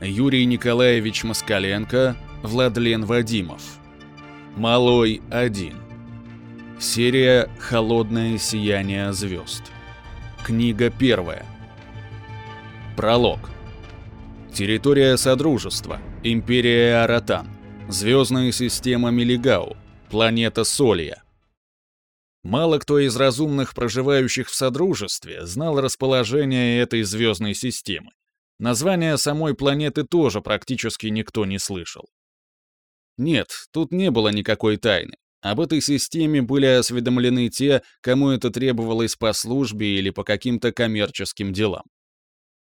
Юрий Николаевич Москаленко, Владлен Вадимов. Малой 1. Серия «Холодное сияние звезд». Книга первая. Пролог. Территория Содружества. Империя Аратан. Звездная система Мелигау. Планета Солья. Мало кто из разумных, проживающих в Содружестве, знал расположение этой звездной системы. Название самой планеты тоже практически никто не слышал. Нет, тут не было никакой тайны. Об этой системе были осведомлены те, кому это требовалось по службе или по каким-то коммерческим делам.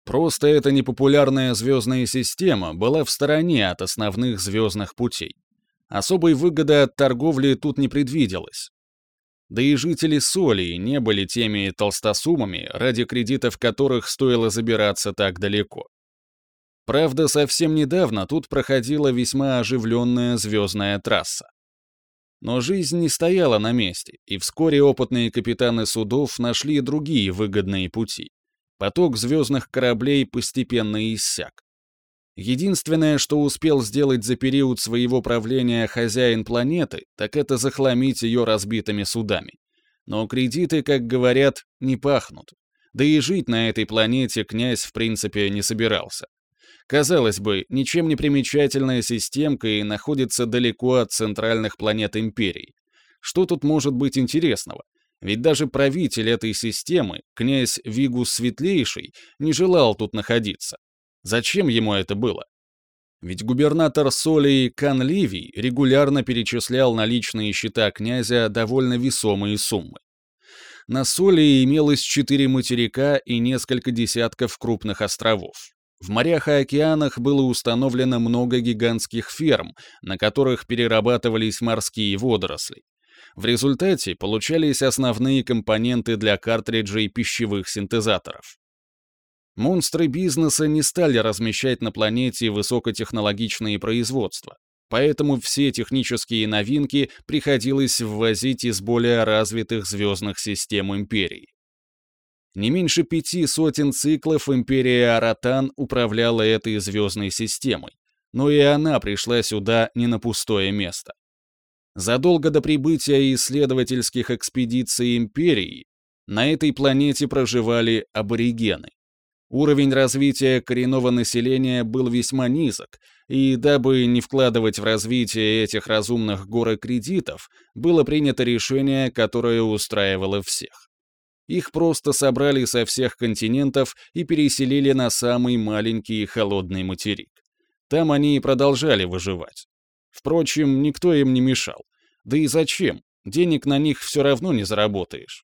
Просто эта непопулярная звездная система была в стороне от основных звездных путей. Особой выгоды от торговли тут не предвиделось. Да и жители Солии не были теми толстосумами, ради кредитов которых стоило забираться так далеко. Правда, совсем недавно тут проходила весьма оживленная звездная трасса. Но жизнь не стояла на месте, и вскоре опытные капитаны судов нашли другие выгодные пути. Поток звездных кораблей постепенно иссяк. Единственное, что успел сделать за период своего правления хозяин планеты, так это захламить ее разбитыми судами. Но кредиты, как говорят, не пахнут. Да и жить на этой планете князь в принципе не собирался. Казалось бы, ничем не примечательная системка и находится далеко от центральных планет Империи. Что тут может быть интересного? Ведь даже правитель этой системы, князь Вигус Светлейший, не желал тут находиться. Зачем ему это было? Ведь губернатор Солии Кан Ливий регулярно перечислял на личные счета князя довольно весомые суммы. На Солии имелось четыре материка и несколько десятков крупных островов. В морях и океанах было установлено много гигантских ферм, на которых перерабатывались морские водоросли. В результате получались основные компоненты для картриджей пищевых синтезаторов. Монстры бизнеса не стали размещать на планете высокотехнологичные производства, поэтому все технические новинки приходилось ввозить из более развитых звездных систем Империи. Не меньше пяти сотен циклов Империя Аратан управляла этой звездной системой, но и она пришла сюда не на пустое место. Задолго до прибытия исследовательских экспедиций Империи на этой планете проживали аборигены. Уровень развития коренного населения был весьма низок, и дабы не вкладывать в развитие этих разумных горы кредитов, было принято решение, которое устраивало всех. Их просто собрали со всех континентов и переселили на самый маленький и холодный материк. Там они и продолжали выживать. Впрочем, никто им не мешал. Да и зачем? Денег на них все равно не заработаешь.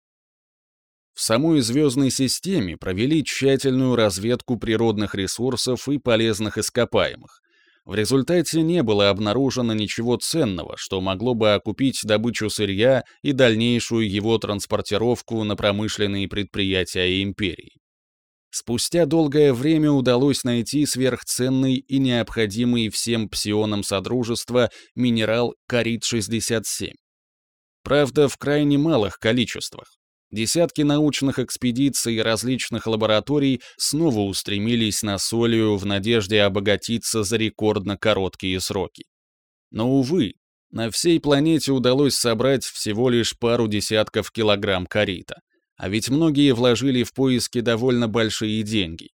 В самой звездной системе провели тщательную разведку природных ресурсов и полезных ископаемых. В результате не было обнаружено ничего ценного, что могло бы окупить добычу сырья и дальнейшую его транспортировку на промышленные предприятия империи. Спустя долгое время удалось найти сверхценный и необходимый всем псионам Содружества минерал Карит-67. Правда, в крайне малых количествах. Десятки научных экспедиций и различных лабораторий снова устремились на Солию в надежде обогатиться за рекордно короткие сроки. Но, увы, на всей планете удалось собрать всего лишь пару десятков килограмм карита. А ведь многие вложили в поиски довольно большие деньги.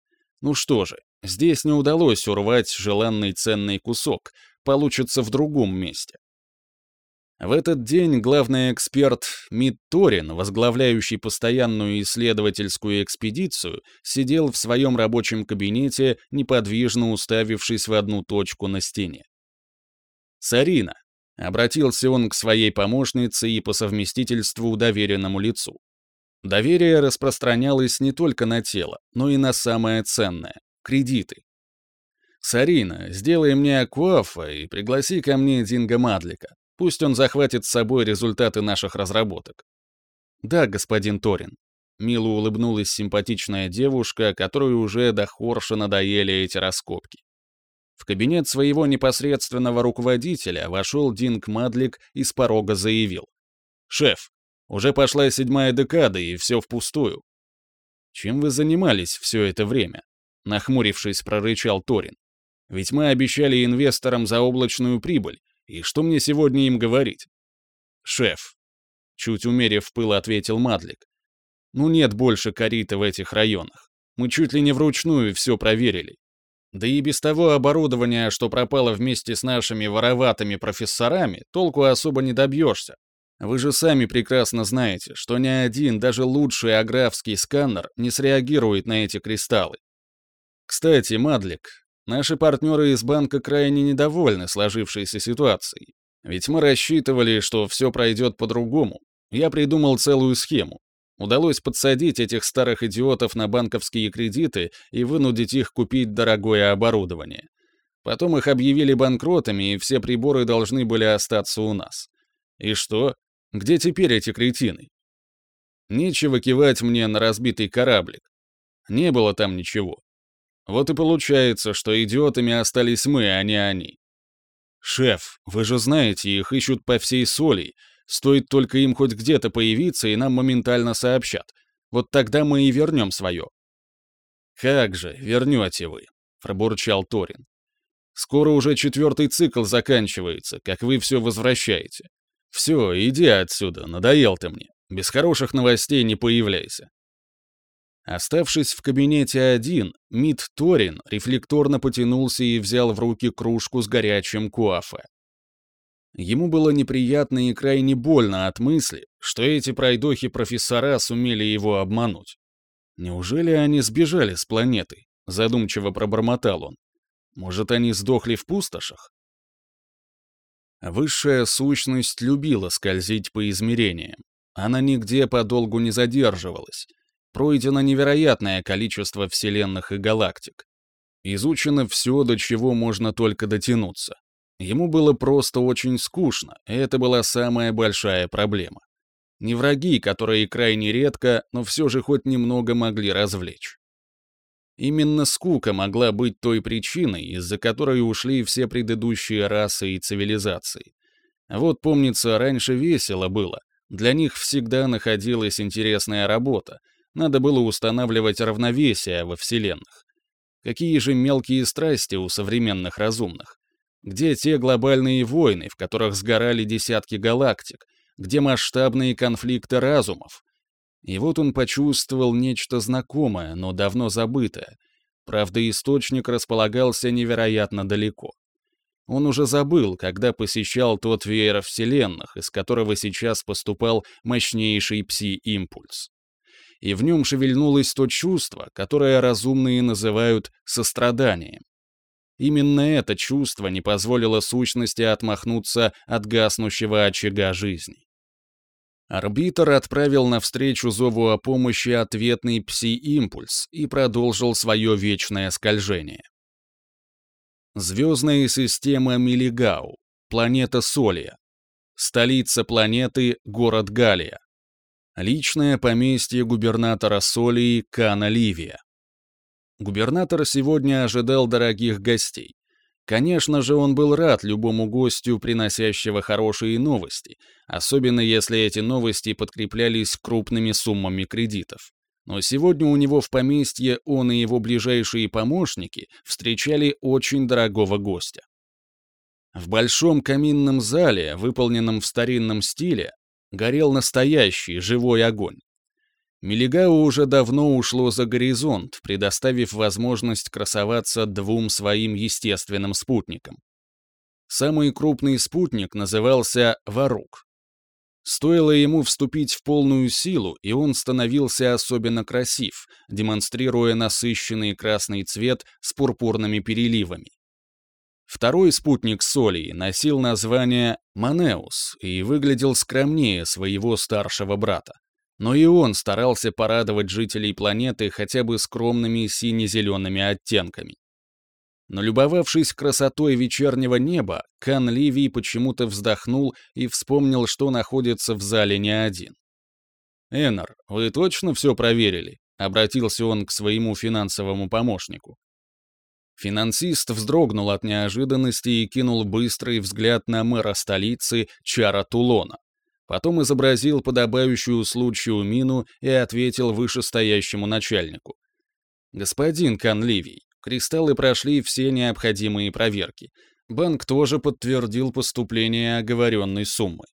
Ну что же, здесь не удалось урвать желанный ценный кусок, получится в другом месте. В этот день главный эксперт Мит Торин, возглавляющий постоянную исследовательскую экспедицию, сидел в своем рабочем кабинете, неподвижно уставившись в одну точку на стене. «Сарина», — обратился он к своей помощнице и по совместительству доверенному лицу. Доверие распространялось не только на тело, но и на самое ценное — кредиты. «Сарина, сделай мне аквафа и пригласи ко мне Динго Мадлика. Пусть он захватит с собой результаты наших разработок. Да, господин Торин. Мило улыбнулась симпатичная девушка, которой уже до хорша надоели эти раскопки. В кабинет своего непосредственного руководителя вошел Динг Мадлик и с порога заявил. «Шеф, уже пошла седьмая декада, и все впустую». «Чем вы занимались все это время?» Нахмурившись, прорычал Торин. Ведь мы обещали инвесторам заоблачную прибыль, и что мне сегодня им говорить? Шеф, чуть умерив пыл, ответил Мадлик. Ну нет больше корита в этих районах. Мы чуть ли не вручную все проверили. Да и без того оборудования, что пропало вместе с нашими вороватыми профессорами, толку особо не добьешься. Вы же сами прекрасно знаете, что ни один, даже лучший аграфский сканер не среагирует на эти кристаллы. Кстати, Мадлик, наши партнеры из банка крайне недовольны сложившейся ситуацией. Ведь мы рассчитывали, что все пройдет по-другому. Я придумал целую схему. Удалось подсадить этих старых идиотов на банковские кредиты и вынудить их купить дорогое оборудование. Потом их объявили банкротами, и все приборы должны были остаться у нас. И что? Где теперь эти кретины? Нечего кивать мне на разбитый кораблик. Не было там ничего. Вот и получается, что идиотами остались мы, а не они. Шеф, вы же знаете, их ищут по всей соли, Стоит только им хоть где-то появиться, и нам моментально сообщат. Вот тогда мы и вернем свое». «Как же, вернете вы», — пробурчал Торин. «Скоро уже четвертый цикл заканчивается, как вы все возвращаете. Все, иди отсюда, надоел ты мне. Без хороших новостей не появляйся». Оставшись в кабинете один, Мит Торин рефлекторно потянулся и взял в руки кружку с горячим куафе. Ему было неприятно и крайне больно от мысли, что эти пройдохи-профессора сумели его обмануть. Неужели они сбежали с планеты? Задумчиво пробормотал он. Может, они сдохли в пустошах? Высшая сущность любила скользить по измерениям. Она нигде подолгу не задерживалась. Пройдено невероятное количество вселенных и галактик. Изучено все, до чего можно только дотянуться. Ему было просто очень скучно, и это была самая большая проблема. Не враги, которые крайне редко, но все же хоть немного могли развлечь. Именно скука могла быть той причиной, из-за которой ушли все предыдущие расы и цивилизации. Вот, помнится, раньше весело было. Для них всегда находилась интересная работа. Надо было устанавливать равновесие во вселенных. Какие же мелкие страсти у современных разумных. Где те глобальные войны, в которых сгорали десятки галактик? Где масштабные конфликты разумов? И вот он почувствовал нечто знакомое, но давно забытое. Правда, источник располагался невероятно далеко. Он уже забыл, когда посещал тот веер вселенных, из которого сейчас поступал мощнейший пси-импульс. И в нем шевельнулось то чувство, которое разумные называют состраданием. Именно это чувство не позволило сущности отмахнуться от гаснущего очага жизни. Арбитр отправил навстречу зову о помощи ответный пси-импульс и продолжил свое вечное скольжение. Звездная система Милигау, планета Солия, столица планеты — город Галия, личное поместье губернатора Солии Кана Ливия. Губернатор сегодня ожидал дорогих гостей. Конечно же, он был рад любому гостю, приносящего хорошие новости, особенно если эти новости подкреплялись крупными суммами кредитов. Но сегодня у него в поместье он и его ближайшие помощники встречали очень дорогого гостя. В большом каминном зале, выполненном в старинном стиле, горел настоящий живой огонь. Мелигау уже давно ушло за горизонт, предоставив возможность красоваться двум своим естественным спутникам. Самый крупный спутник назывался Варук. Стоило ему вступить в полную силу, и он становился особенно красив, демонстрируя насыщенный красный цвет с пурпурными переливами. Второй спутник Солии носил название Манеус и выглядел скромнее своего старшего брата но и он старался порадовать жителей планеты хотя бы скромными сине-зелеными оттенками. Но любовавшись красотой вечернего неба, Кан Ливий почему-то вздохнул и вспомнил, что находится в зале не один. «Эннер, вы точно все проверили?» — обратился он к своему финансовому помощнику. Финансист вздрогнул от неожиданности и кинул быстрый взгляд на мэра столицы Чара Тулона. Потом изобразил подобающую случаю мину и ответил вышестоящему начальнику. «Господин Канливий, Кристаллы прошли все необходимые проверки. Банк тоже подтвердил поступление оговоренной суммы.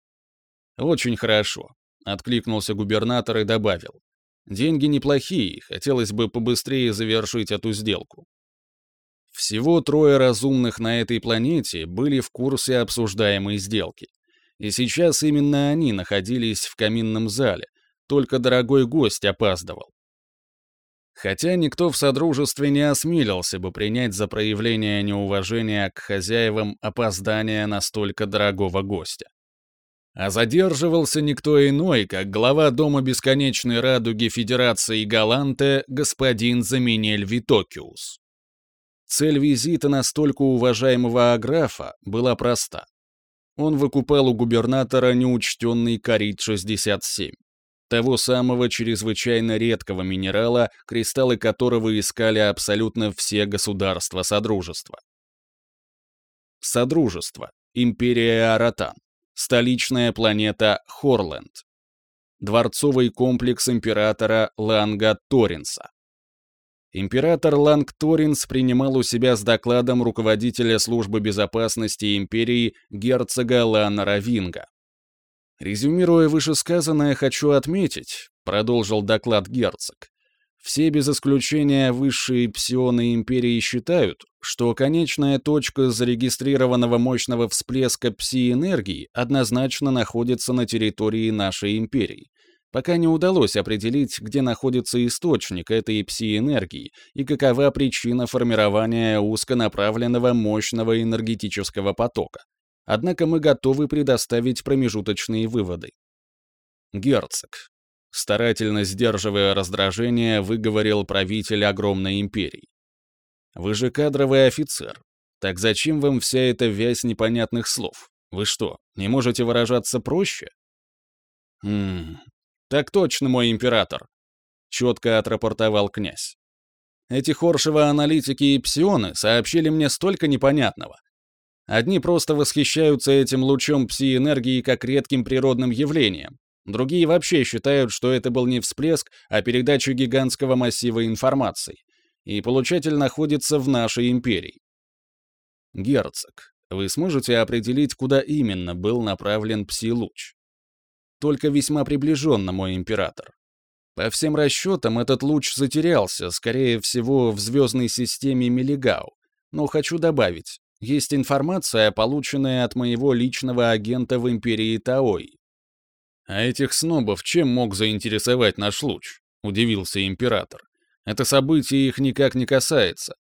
«Очень хорошо», — откликнулся губернатор и добавил. «Деньги неплохие, хотелось бы побыстрее завершить эту сделку». Всего трое разумных на этой планете были в курсе обсуждаемой сделки. И сейчас именно они находились в каминном зале, только дорогой гость опаздывал. Хотя никто в Содружестве не осмелился бы принять за проявление неуважения к хозяевам опоздание настолько дорогого гостя. А задерживался никто иной, как глава Дома Бесконечной Радуги Федерации Галанте господин Заминель Витокиус. Цель визита настолько уважаемого аграфа была проста. Он выкупал у губернатора неучтенный Карит-67, того самого чрезвычайно редкого минерала, кристаллы которого искали абсолютно все государства Содружества. Содружество. Империя Аратан. Столичная планета Хорленд. Дворцовый комплекс императора Ланга Торинса. Император Ланг Торинс принимал у себя с докладом руководителя службы безопасности империи герцога Лана Равинга. «Резюмируя вышесказанное, хочу отметить», — продолжил доклад герцог, все без исключения высшие псионы империи считают, что конечная точка зарегистрированного мощного всплеска пси-энергии однозначно находится на территории нашей империи, пока не удалось определить, где находится источник этой пси-энергии и какова причина формирования узконаправленного мощного энергетического потока. Однако мы готовы предоставить промежуточные выводы. Герцог. Старательно сдерживая раздражение, выговорил правитель огромной империи. Вы же кадровый офицер. Так зачем вам вся эта вязь непонятных слов? Вы что, не можете выражаться проще? Хм, «Так точно, мой император», — четко отрапортовал князь. «Эти хоршевые аналитики и псионы сообщили мне столько непонятного. Одни просто восхищаются этим лучом пси-энергии как редким природным явлением, другие вообще считают, что это был не всплеск, а передача гигантского массива информации, и получатель находится в нашей империи. Герцог, вы сможете определить, куда именно был направлен пси-луч? Только весьма приближенно, мой император. По всем расчетам, этот луч затерялся, скорее всего, в звездной системе Мелигау. Но хочу добавить, есть информация, полученная от моего личного агента в империи Таой. А этих снобов чем мог заинтересовать наш луч? Удивился император. Это событие их никак не касается.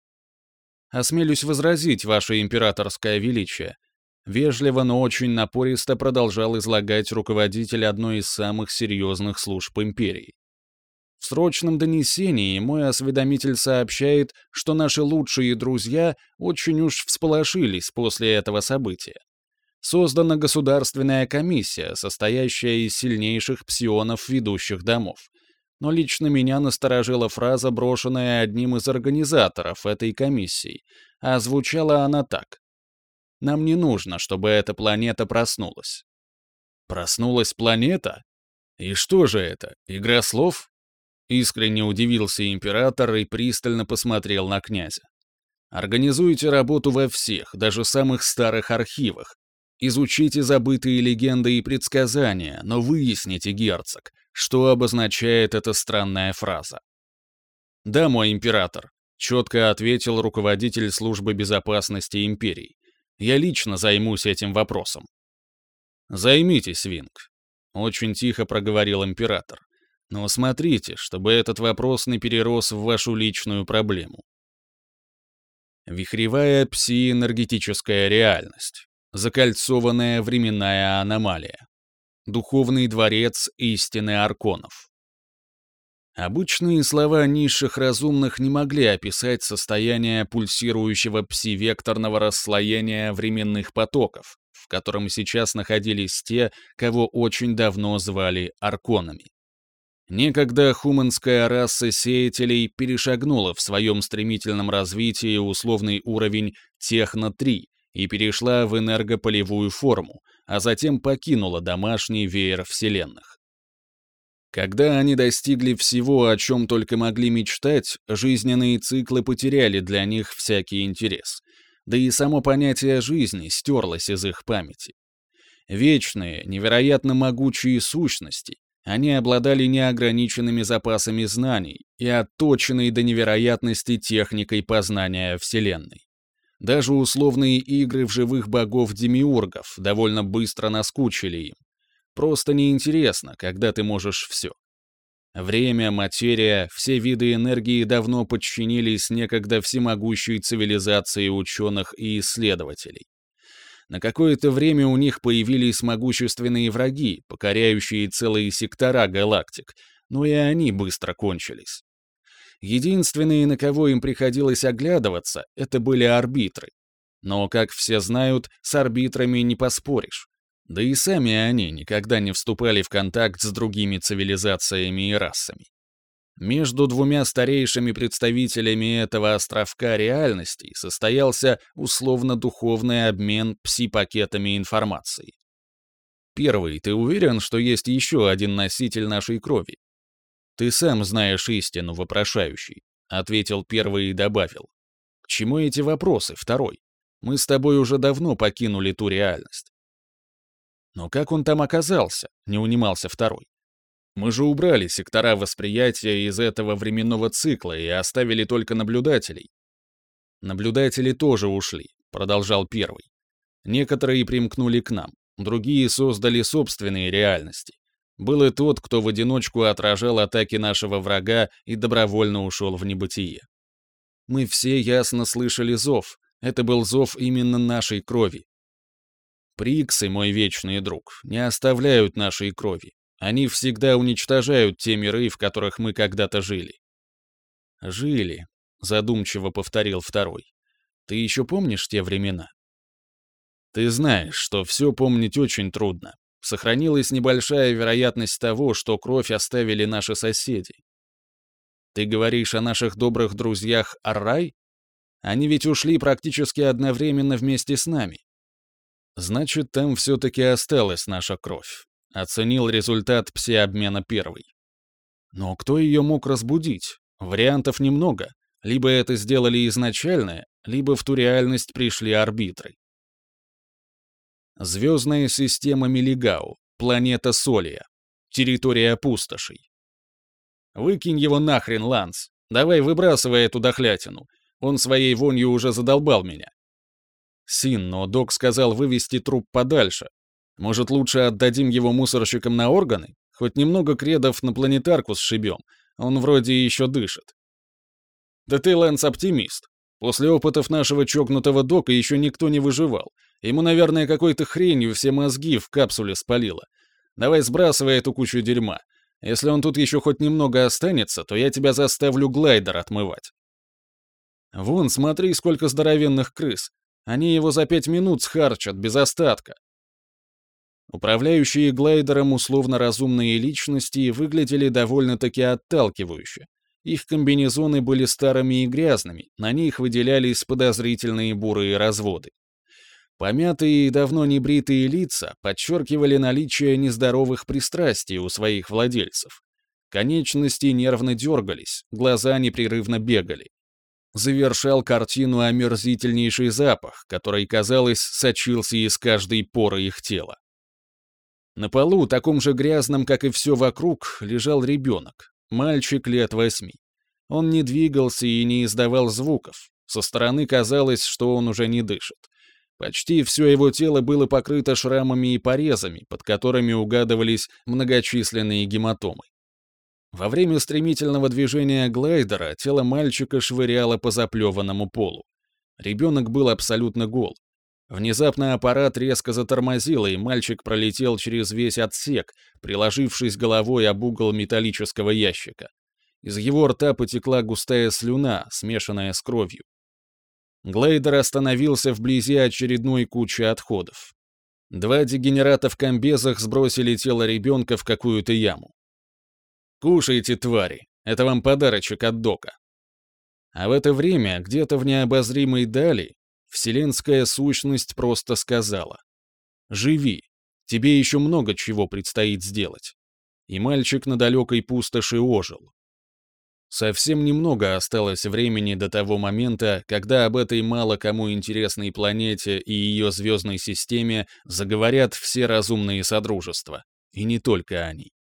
Осмелюсь возразить, ваше императорское величие. Вежливо, но очень напористо продолжал излагать руководитель одной из самых серьезных служб империи. В срочном донесении мой осведомитель сообщает, что наши лучшие друзья очень уж всполошились после этого события. Создана государственная комиссия, состоящая из сильнейших псионов ведущих домов. Но лично меня насторожила фраза, брошенная одним из организаторов этой комиссии, а звучала она так. Нам не нужно, чтобы эта планета проснулась. Проснулась планета? И что же это, игра слов? Искренне удивился император и пристально посмотрел на князя. Организуйте работу во всех, даже самых старых архивах. Изучите забытые легенды и предсказания, но выясните, герцог, что обозначает эта странная фраза. «Да, мой император», — четко ответил руководитель службы безопасности империи. Я лично займусь этим вопросом. Займитесь, Винг. Очень тихо проговорил император. Но смотрите, чтобы этот вопрос не перерос в вашу личную проблему. Вихревая псиэнергетическая реальность. Закольцованная временная аномалия. Духовный дворец истины Арконов. Обычные слова низших разумных не могли описать состояние пульсирующего пси-векторного расслоения временных потоков, в котором сейчас находились те, кого очень давно звали арконами. Некогда хуманская раса сеятелей перешагнула в своем стремительном развитии условный уровень техно-3 и перешла в энергополевую форму, а затем покинула домашний веер вселенных. Когда они достигли всего, о чем только могли мечтать, жизненные циклы потеряли для них всякий интерес. Да и само понятие жизни стерлось из их памяти. Вечные, невероятно могучие сущности, они обладали неограниченными запасами знаний и отточенной до невероятности техникой познания Вселенной. Даже условные игры в живых богов-демиургов довольно быстро наскучили им. Просто неинтересно, когда ты можешь все. Время, материя, все виды энергии давно подчинились некогда всемогущей цивилизации ученых и исследователей. На какое-то время у них появились могущественные враги, покоряющие целые сектора галактик, но и они быстро кончились. Единственные, на кого им приходилось оглядываться, это были арбитры. Но, как все знают, с арбитрами не поспоришь. Да и сами они никогда не вступали в контакт с другими цивилизациями и расами. Между двумя старейшими представителями этого островка реальностей состоялся условно-духовный обмен пси-пакетами информации. Первый, ты уверен, что есть еще один носитель нашей крови? Ты сам знаешь истину, вопрошающий, ответил первый и добавил. К чему эти вопросы, второй? Мы с тобой уже давно покинули ту реальность. Но как он там оказался? Не унимался второй. Мы же убрали сектора восприятия из этого временного цикла и оставили только наблюдателей. Наблюдатели тоже ушли, продолжал первый. Некоторые примкнули к нам, другие создали собственные реальности. Был и тот, кто в одиночку отражал атаки нашего врага и добровольно ушел в небытие. Мы все ясно слышали зов. Это был зов именно нашей крови. Приксы, мой вечный друг, не оставляют нашей крови. Они всегда уничтожают те миры, в которых мы когда-то жили. Жили, задумчиво повторил второй. Ты еще помнишь те времена? Ты знаешь, что все помнить очень трудно. Сохранилась небольшая вероятность того, что кровь оставили наши соседи. Ты говоришь о наших добрых друзьях Аррай? Они ведь ушли практически одновременно вместе с нами. Значит, там все-таки осталась наша кровь. Оценил результат пси-обмена первый. Но кто ее мог разбудить? Вариантов немного. Либо это сделали изначально, либо в ту реальность пришли арбитры. Звездная система Мелигау, планета Солия, территория пустошей. Выкинь его нахрен, Ланс. Давай выбрасывай эту дохлятину. Он своей вонью уже задолбал меня. Син, но док сказал вывести труп подальше, может, лучше отдадим его мусорщикам на органы? Хоть немного кредов на планетарку сшибем. Он вроде еще дышит. Да ты, Лэнс, оптимист. После опытов нашего чокнутого дока еще никто не выживал. Ему, наверное, какой-то хренью все мозги в капсуле спалило. Давай сбрасывай эту кучу дерьма. Если он тут еще хоть немного останется, то я тебя заставлю глайдер отмывать. Вон, смотри, сколько здоровенных крыс. Они его за пять минут схарчат, без остатка. Управляющие глайдером условно-разумные личности выглядели довольно-таки отталкивающе. Их комбинезоны были старыми и грязными, на них выделялись подозрительные бурые разводы. Помятые и давно не бритые лица подчеркивали наличие нездоровых пристрастий у своих владельцев. Конечности нервно дергались, глаза непрерывно бегали. Завершал картину омерзительнейший запах, который, казалось, сочился из каждой поры их тела. На полу, таком же грязном, как и все вокруг, лежал ребенок, мальчик лет восьми. Он не двигался и не издавал звуков. Со стороны казалось, что он уже не дышит. Почти все его тело было покрыто шрамами и порезами, под которыми угадывались многочисленные гематомы. Во время стремительного движения глайдера тело мальчика швыряло по заплеванному полу. Ребенок был абсолютно гол. Внезапно аппарат резко затормозил, и мальчик пролетел через весь отсек, приложившись головой об угол металлического ящика. Из его рта потекла густая слюна, смешанная с кровью. Глейдер остановился вблизи очередной кучи отходов. Два дегенерата в комбезах сбросили тело ребенка в какую-то яму. «Кушайте, твари! Это вам подарочек от Дока!» А в это время, где-то в необозримой дали, Вселенская сущность просто сказала. «Живи, тебе еще много чего предстоит сделать». и мальчик на далекой пустоши ожил. Совсем немного осталось времени до того момента, когда об этой мало кому интересной планете и ее звездной системе заговорят все разумные содружества, и не только они.